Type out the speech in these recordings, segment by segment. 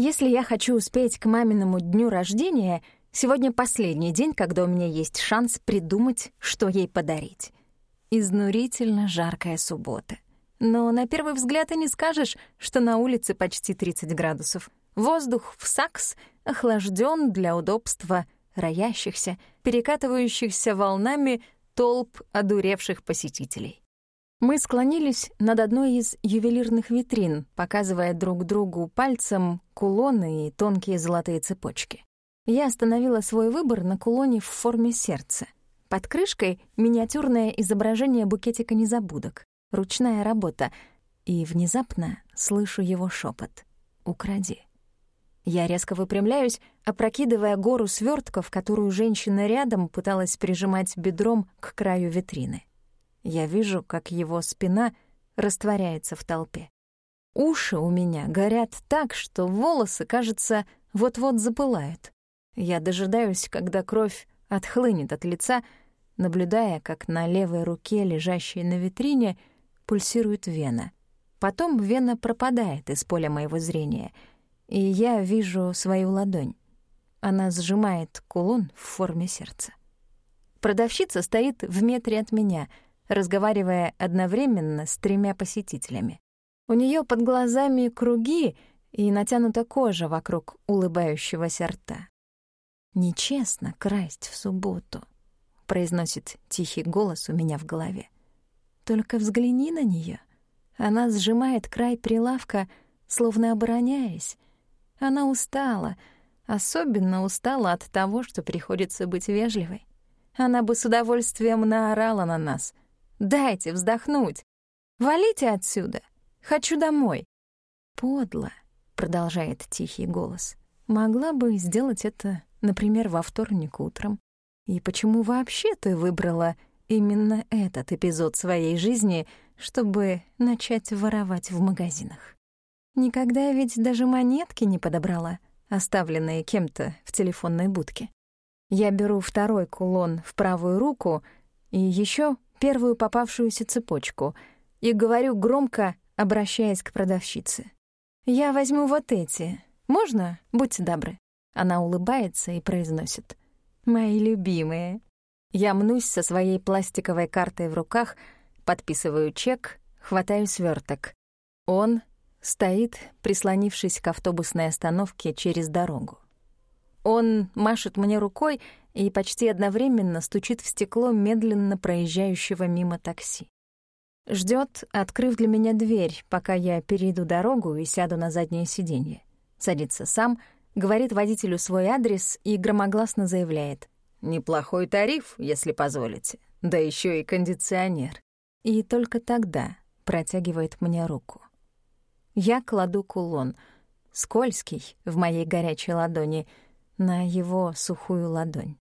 Если я хочу успеть к маминому дню рождения, сегодня последний день, когда у меня есть шанс придумать, что ей подарить. Изнурительно жаркая суббота. Но на первый взгляд и не скажешь, что на улице почти 30 градусов. Воздух в Сакс охлажден для удобства роящихся, перекатывающихся волнами толп одуревших посетителей. Мы склонились над одной из ювелирных витрин, показывая друг другу пальцем кулоны и тонкие золотые цепочки. Я остановила свой выбор на кулоне в форме сердца. Под крышкой миниатюрное изображение букетика незабудок, ручная работа, и внезапно слышу его шепот: «Укради». Я резко выпрямляюсь, опрокидывая гору свертков, которую женщина рядом пыталась прижимать бедром к краю витрины. Я вижу, как его спина растворяется в толпе. Уши у меня горят так, что волосы, кажется, вот-вот запылают. Я дожидаюсь, когда кровь отхлынет от лица, наблюдая, как на левой руке, лежащей на витрине, пульсирует вена. Потом вена пропадает из поля моего зрения — и я вижу свою ладонь. Она сжимает кулон в форме сердца. Продавщица стоит в метре от меня, разговаривая одновременно с тремя посетителями. У нее под глазами круги и натянута кожа вокруг улыбающегося рта. «Нечестно красть в субботу», — произносит тихий голос у меня в голове. «Только взгляни на нее. Она сжимает край прилавка, словно обороняясь, она устала, особенно устала от того, что приходится быть вежливой. Она бы с удовольствием наорала на нас. «Дайте вздохнуть! Валите отсюда! Хочу домой!» «Подло», — продолжает тихий голос. «Могла бы сделать это, например, во вторник утром. И почему вообще ты выбрала именно этот эпизод своей жизни, чтобы начать воровать в магазинах?» Никогда ведь даже монетки не подобрала, оставленные кем-то в телефонной будке. Я беру второй кулон в правую руку и еще первую попавшуюся цепочку и говорю громко, обращаясь к продавщице. «Я возьму вот эти. Можно? Будьте добры». Она улыбается и произносит. «Мои любимые». Я мнусь со своей пластиковой картой в руках, подписываю чек, хватаю сверток. Он Стоит, прислонившись к автобусной остановке через дорогу. Он машет мне рукой и почти одновременно стучит в стекло медленно проезжающего мимо такси. Ждет, открыв для меня дверь, пока я перейду дорогу и сяду на заднее сиденье. Садится сам, говорит водителю свой адрес и громогласно заявляет. «Неплохой тариф, если позволите. Да еще и кондиционер». И только тогда протягивает мне руку. Я кладу кулон, скользкий в моей горячей ладони, на его сухую ладонь.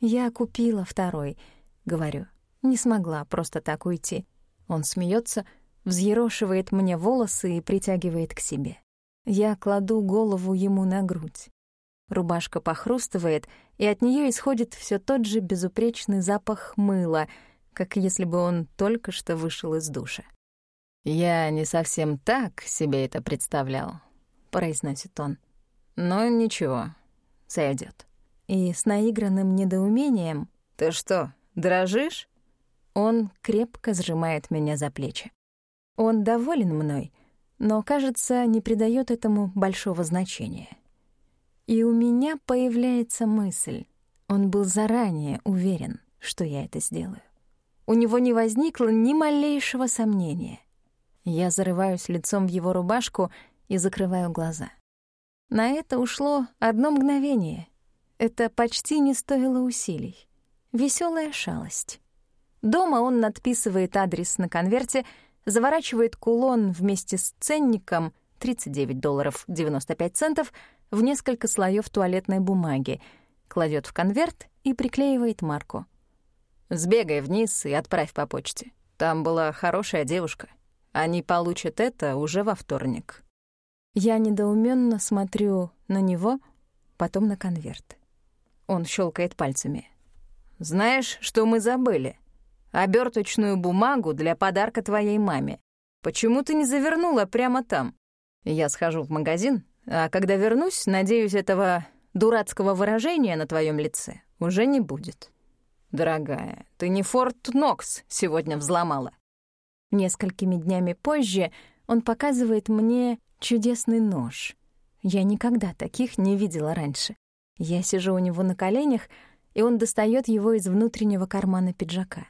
«Я купила второй», — говорю. Не смогла просто так уйти. Он смеется, взъерошивает мне волосы и притягивает к себе. Я кладу голову ему на грудь. Рубашка похрустывает, и от нее исходит все тот же безупречный запах мыла, как если бы он только что вышел из душа. «Я не совсем так себе это представлял», — произносит он. «Но ничего, сойдет. И с наигранным недоумением «Ты что, дрожишь?» Он крепко сжимает меня за плечи. Он доволен мной, но, кажется, не придает этому большого значения. И у меня появляется мысль. Он был заранее уверен, что я это сделаю. У него не возникло ни малейшего сомнения. Я зарываюсь лицом в его рубашку и закрываю глаза. На это ушло одно мгновение. Это почти не стоило усилий. Веселая шалость. Дома он надписывает адрес на конверте, заворачивает кулон вместе с ценником 39 долларов 95 центов в несколько слоев туалетной бумаги, кладет в конверт и приклеивает марку. «Сбегай вниз и отправь по почте. Там была хорошая девушка. Они получат это уже во вторник. Я недоуменно смотрю на него, потом на конверт. Он щелкает пальцами. «Знаешь, что мы забыли? Оберточную бумагу для подарка твоей маме. Почему ты не завернула прямо там? Я схожу в магазин, А когда вернусь, надеюсь, этого дурацкого выражения на твоем лице уже не будет. Дорогая, ты не Форт Нокс сегодня взломала. Несколькими днями позже он показывает мне чудесный нож. Я никогда таких не видела раньше. Я сижу у него на коленях, и он достает его из внутреннего кармана пиджака.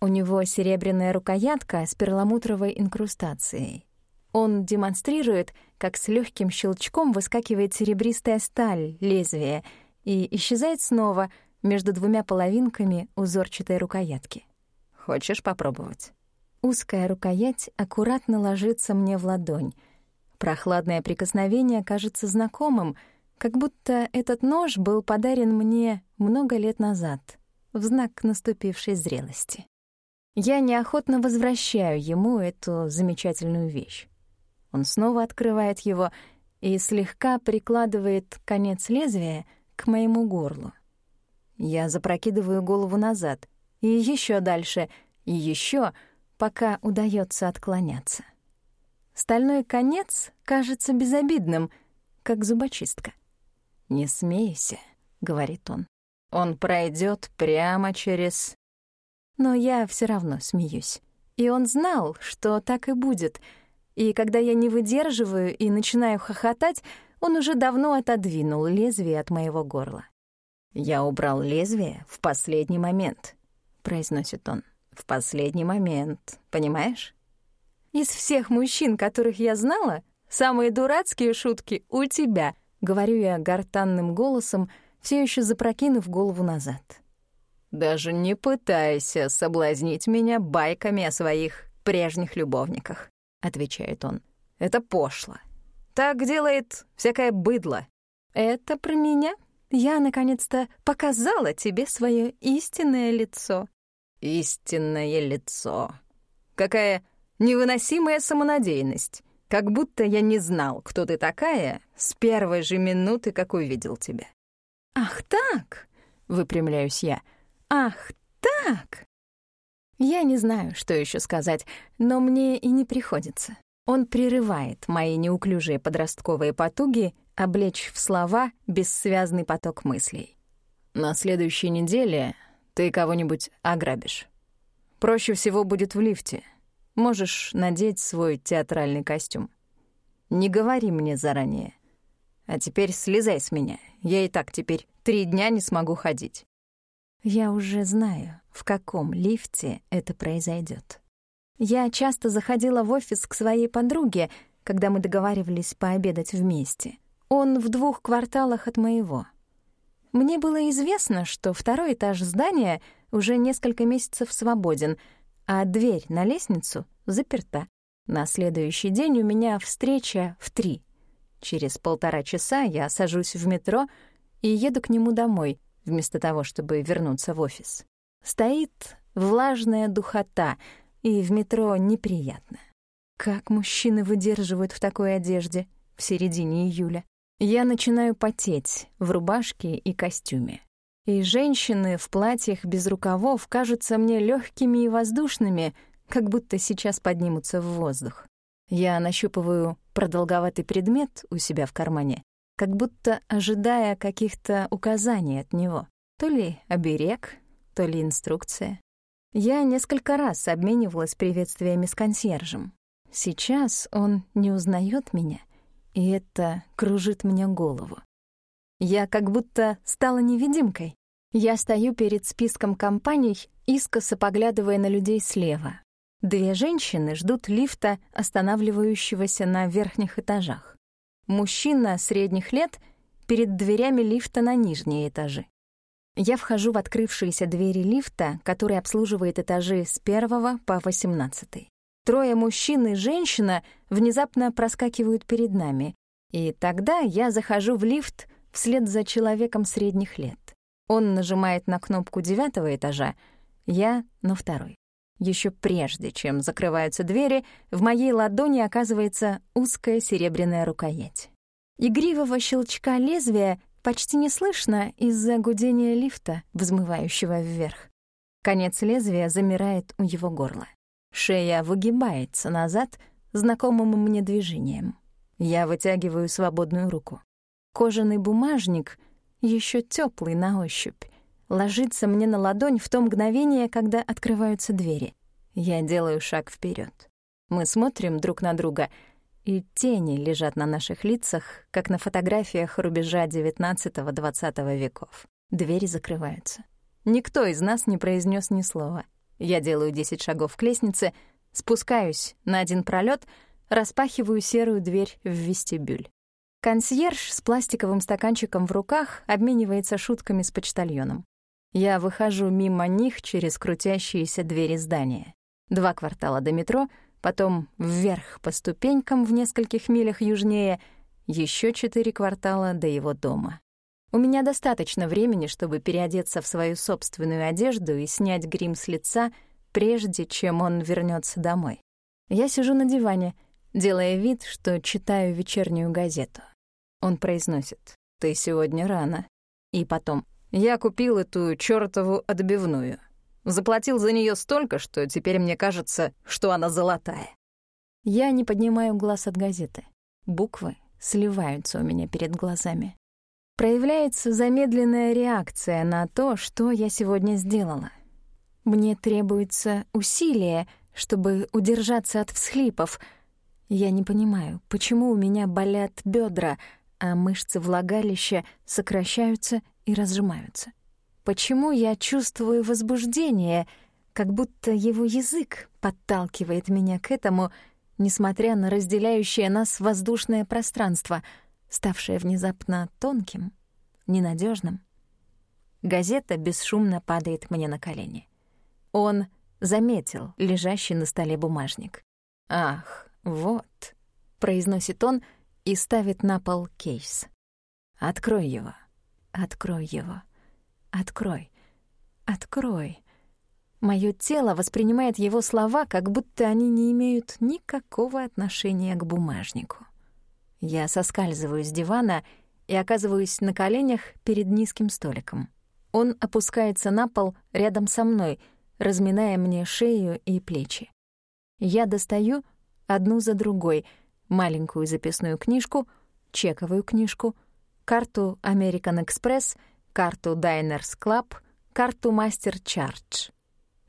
У него серебряная рукоятка с перламутровой инкрустацией. Он демонстрирует, как с легким щелчком выскакивает серебристая сталь лезвия и исчезает снова между двумя половинками узорчатой рукоятки. Хочешь попробовать? Узкая рукоять аккуратно ложится мне в ладонь. Прохладное прикосновение кажется знакомым, как будто этот нож был подарен мне много лет назад, в знак наступившей зрелости. Я неохотно возвращаю ему эту замечательную вещь. Он снова открывает его и слегка прикладывает конец лезвия к моему горлу. Я запрокидываю голову назад, и еще дальше, и еще, пока удается отклоняться. Стальной конец кажется безобидным, как зубочистка. «Не смейся», — говорит он. «Он пройдет прямо через...» Но я все равно смеюсь. И он знал, что так и будет. И когда я не выдерживаю и начинаю хохотать, он уже давно отодвинул лезвие от моего горла. «Я убрал лезвие в последний момент», — произносит он. «В последний момент, понимаешь?» «Из всех мужчин, которых я знала, самые дурацкие шутки у тебя», — говорю я гортанным голосом, все еще запрокинув голову назад. Даже не пытайся соблазнить меня байками о своих прежних любовниках, отвечает он. Это пошло. Так делает всякое быдло. Это про меня? Я наконец-то показала тебе свое истинное лицо. Истинное лицо. Какая невыносимая самонадеянность. Как будто я не знал, кто ты такая с первой же минуты, как увидел тебя. Ах так, выпрямляюсь я. «Ах, так!» Я не знаю, что еще сказать, но мне и не приходится. Он прерывает мои неуклюжие подростковые потуги облечь в слова бессвязный поток мыслей. На следующей неделе ты кого-нибудь ограбишь. Проще всего будет в лифте. Можешь надеть свой театральный костюм. Не говори мне заранее. А теперь слезай с меня. Я и так теперь три дня не смогу ходить. Я уже знаю, в каком лифте это произойдет. Я часто заходила в офис к своей подруге, когда мы договаривались пообедать вместе. Он в двух кварталах от моего. Мне было известно, что второй этаж здания уже несколько месяцев свободен, а дверь на лестницу заперта. На следующий день у меня встреча в три. Через полтора часа я сажусь в метро и еду к нему домой, вместо того, чтобы вернуться в офис. Стоит влажная духота, и в метро неприятно. Как мужчины выдерживают в такой одежде в середине июля? Я начинаю потеть в рубашке и костюме. И женщины в платьях без рукавов кажутся мне легкими и воздушными, как будто сейчас поднимутся в воздух. Я нащупываю продолговатый предмет у себя в кармане как будто ожидая каких-то указаний от него. То ли оберег, то ли инструкция. Я несколько раз обменивалась приветствиями с консьержем. Сейчас он не узнает меня, и это кружит мне голову. Я как будто стала невидимкой. Я стою перед списком компаний, искоса поглядывая на людей слева. Две женщины ждут лифта, останавливающегося на верхних этажах. Мужчина средних лет перед дверями лифта на нижние этажи. Я вхожу в открывшиеся двери лифта, который обслуживает этажи с первого по восемнадцатый. Трое мужчин и женщина внезапно проскакивают перед нами, и тогда я захожу в лифт вслед за человеком средних лет. Он нажимает на кнопку девятого этажа, я — на второй. Еще прежде, чем закрываются двери, в моей ладони оказывается узкая серебряная рукоять. Игривого щелчка лезвия почти не слышно из-за гудения лифта, взмывающего вверх. Конец лезвия замирает у его горла. Шея выгибается назад знакомым мне движением. Я вытягиваю свободную руку. Кожаный бумажник, еще теплый на ощупь, ложится мне на ладонь в то мгновение, когда открываются двери. Я делаю шаг вперед. Мы смотрим друг на друга, и тени лежат на наших лицах, как на фотографиях рубежа XIX-XX веков. Двери закрываются. Никто из нас не произнес ни слова. Я делаю 10 шагов к лестнице, спускаюсь на один пролет, распахиваю серую дверь в вестибюль. Консьерж с пластиковым стаканчиком в руках обменивается шутками с почтальоном. Я выхожу мимо них через крутящиеся двери здания. Два квартала до метро, потом вверх по ступенькам в нескольких милях южнее, еще четыре квартала до его дома. У меня достаточно времени, чтобы переодеться в свою собственную одежду и снять грим с лица, прежде чем он вернется домой. Я сижу на диване, делая вид, что читаю вечернюю газету. Он произносит «Ты сегодня рано». И потом «Я купил эту чёртову отбивную. Заплатил за неё столько, что теперь мне кажется, что она золотая». Я не поднимаю глаз от газеты. Буквы сливаются у меня перед глазами. Проявляется замедленная реакция на то, что я сегодня сделала. Мне требуется усилие, чтобы удержаться от всхлипов. Я не понимаю, почему у меня болят бедра, а мышцы влагалища сокращаются и разжимаются. Почему я чувствую возбуждение, как будто его язык подталкивает меня к этому, несмотря на разделяющее нас воздушное пространство, ставшее внезапно тонким, ненадежным. Газета бесшумно падает мне на колени. Он заметил лежащий на столе бумажник. «Ах, вот», — произносит он, — и ставит на пол кейс. «Открой его, открой его, открой, открой». Моё тело воспринимает его слова, как будто они не имеют никакого отношения к бумажнику. Я соскальзываю с дивана и оказываюсь на коленях перед низким столиком. Он опускается на пол рядом со мной, разминая мне шею и плечи. Я достаю одну за другой — маленькую записную книжку, чековую книжку, карту American Express, карту Diners Club, карту Master Charge,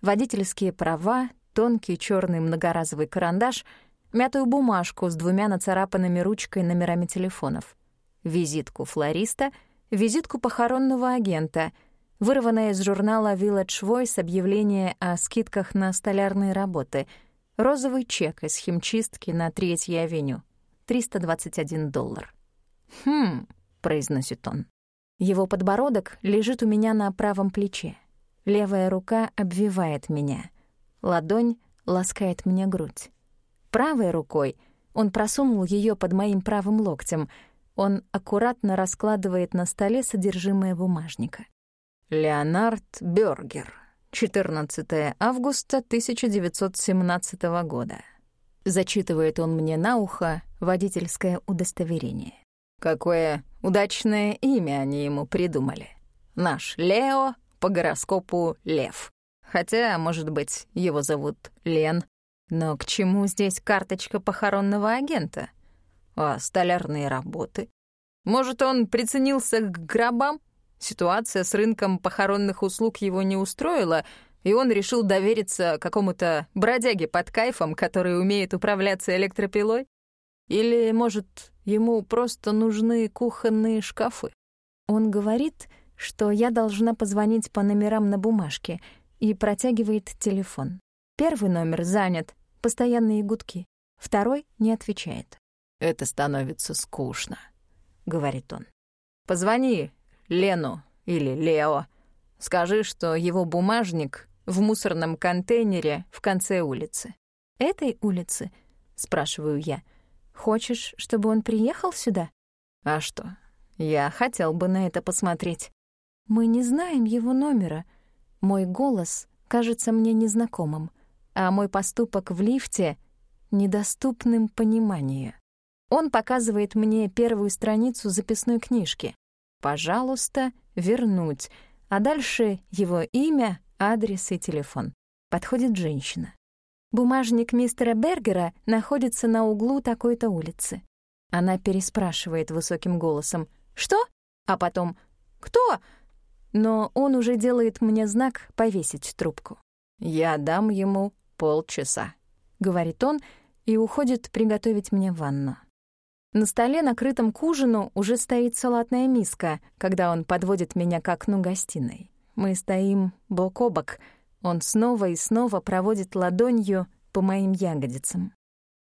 водительские права, тонкий черный многоразовый карандаш, мятую бумажку с двумя нацарапанными ручкой номерами телефонов, визитку флориста, визитку похоронного агента, вырванное из журнала Village Voice объявление о скидках на столярные работы — Розовый чек из химчистки на Третьей авеню. 321 доллар. «Хм», — произносит он. Его подбородок лежит у меня на правом плече. Левая рука обвивает меня. Ладонь ласкает мне грудь. Правой рукой он просунул ее под моим правым локтем. Он аккуратно раскладывает на столе содержимое бумажника. «Леонард Бёргер», 14 августа 1917 года. Зачитывает он мне на ухо водительское удостоверение. Какое удачное имя они ему придумали. Наш Лео по гороскопу Лев. Хотя, может быть, его зовут Лен. Но к чему здесь карточка похоронного агента? А столярные работы? Может, он приценился к гробам? Ситуация с рынком похоронных услуг его не устроила, и он решил довериться какому-то бродяге под кайфом, который умеет управляться электропилой? Или, может, ему просто нужны кухонные шкафы? Он говорит, что я должна позвонить по номерам на бумажке и протягивает телефон. Первый номер занят, постоянные гудки. Второй не отвечает. «Это становится скучно», — говорит он. «Позвони Лену или Лео. Скажи, что его бумажник в мусорном контейнере в конце улицы. «Этой улицы?» — спрашиваю я. «Хочешь, чтобы он приехал сюда?» «А что? Я хотел бы на это посмотреть». «Мы не знаем его номера. Мой голос кажется мне незнакомым, а мой поступок в лифте — недоступным пониманию». Он показывает мне первую страницу записной книжки. «Пожалуйста, вернуть», а дальше его имя, адрес и телефон. Подходит женщина. Бумажник мистера Бергера находится на углу такой-то улицы. Она переспрашивает высоким голосом «Что?», а потом «Кто?», но он уже делает мне знак повесить трубку. «Я дам ему полчаса», — говорит он и уходит приготовить мне ванну. На столе, накрытом к ужину, уже стоит салатная миска, когда он подводит меня к окну гостиной. Мы стоим бок о бок. Он снова и снова проводит ладонью по моим ягодицам.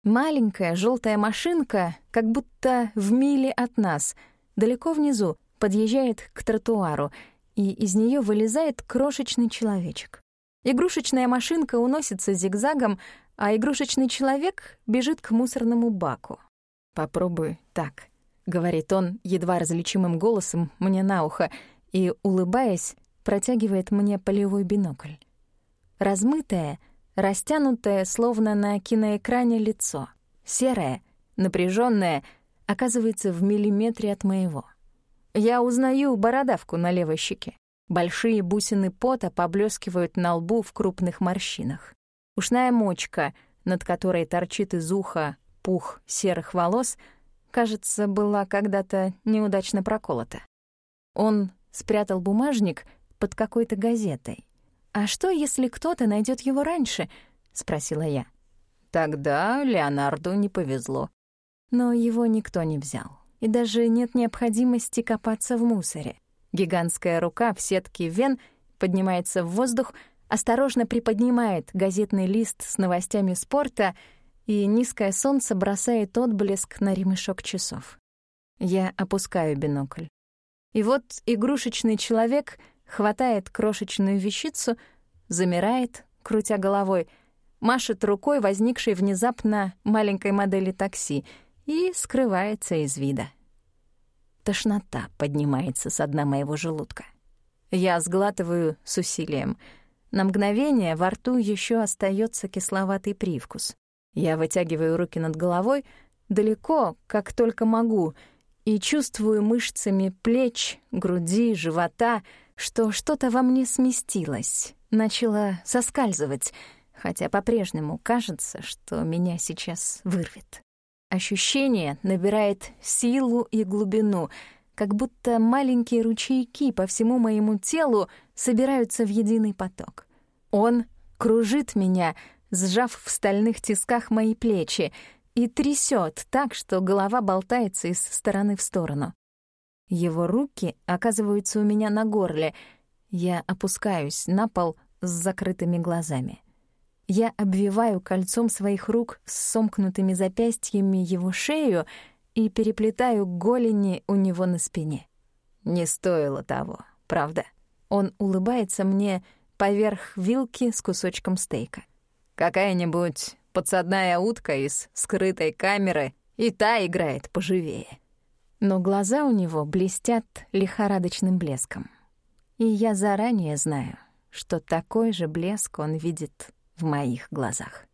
Маленькая желтая машинка, как будто в миле от нас, далеко внизу, подъезжает к тротуару, и из нее вылезает крошечный человечек. Игрушечная машинка уносится зигзагом, а игрушечный человек бежит к мусорному баку. «Попробуй так», — говорит он едва различимым голосом мне на ухо и, улыбаясь, протягивает мне полевой бинокль. Размытое, растянутое, словно на киноэкране лицо, серое, напряженное, оказывается в миллиметре от моего. Я узнаю бородавку на левой щеке. Большие бусины пота поблескивают на лбу в крупных морщинах. Ушная мочка, над которой торчит из уха пух серых волос, кажется, была когда-то неудачно проколота. Он спрятал бумажник под какой-то газетой. «А что, если кто-то найдет его раньше?» — спросила я. Тогда Леонарду не повезло. Но его никто не взял. И даже нет необходимости копаться в мусоре. Гигантская рука в сетке вен поднимается в воздух, осторожно приподнимает газетный лист с новостями спорта — и низкое солнце бросает отблеск на ремешок часов. Я опускаю бинокль. И вот игрушечный человек хватает крошечную вещицу, замирает, крутя головой, машет рукой возникшей внезапно маленькой модели такси и скрывается из вида. Тошнота поднимается с дна моего желудка. Я сглатываю с усилием. На мгновение во рту еще остается кисловатый привкус. Я вытягиваю руки над головой, далеко, как только могу, и чувствую мышцами плеч, груди, живота, что что-то во мне сместилось, начало соскальзывать, хотя по-прежнему кажется, что меня сейчас вырвет. Ощущение набирает силу и глубину, как будто маленькие ручейки по всему моему телу собираются в единый поток. Он кружит меня, сжав в стальных тисках мои плечи, и трясет так, что голова болтается из стороны в сторону. Его руки оказываются у меня на горле. Я опускаюсь на пол с закрытыми глазами. Я обвиваю кольцом своих рук с сомкнутыми запястьями его шею и переплетаю голени у него на спине. Не стоило того, правда? Он улыбается мне поверх вилки с кусочком стейка. Какая-нибудь подсадная утка из скрытой камеры, и та играет поживее. Но глаза у него блестят лихорадочным блеском. И я заранее знаю, что такой же блеск он видит в моих глазах.